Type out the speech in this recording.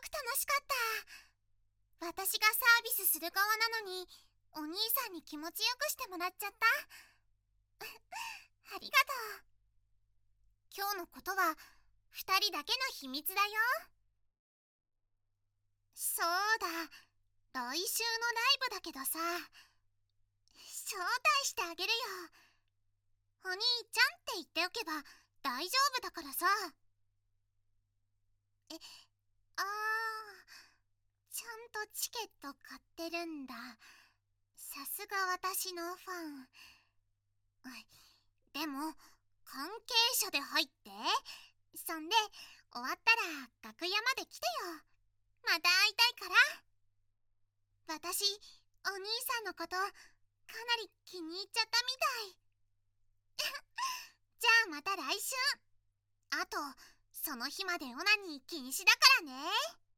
く楽しかった。私がサービスする側なのにお兄さんに気持ちよくしてもらっちゃった。ありがとう。今日のことは2人だけの秘密だよ。そうだ。来週のライブだけどさ。招待してあげるよ。お兄ちゃんって言っておけば大丈夫だからさ。えとチケット買ってるんだ。さすが私のファン。でも関係者で入って？そんで終わったら楽屋まで来てよ。また会いたいから。私お兄さんのことかなり気に入っちゃったみたい。じゃあまた来週。あとその日までオナニー禁止だからね。